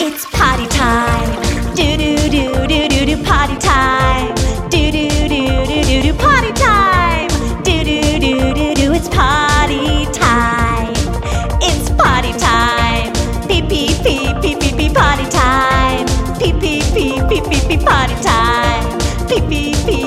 It's potty time. Do do do do do do potty time. Do do do do do do potty time. Do do do do do it's potty time. It's potty time. Pee pee pee pee pee pee potty time. Pee pee pee pee pee pee potty time. Pee pee pee.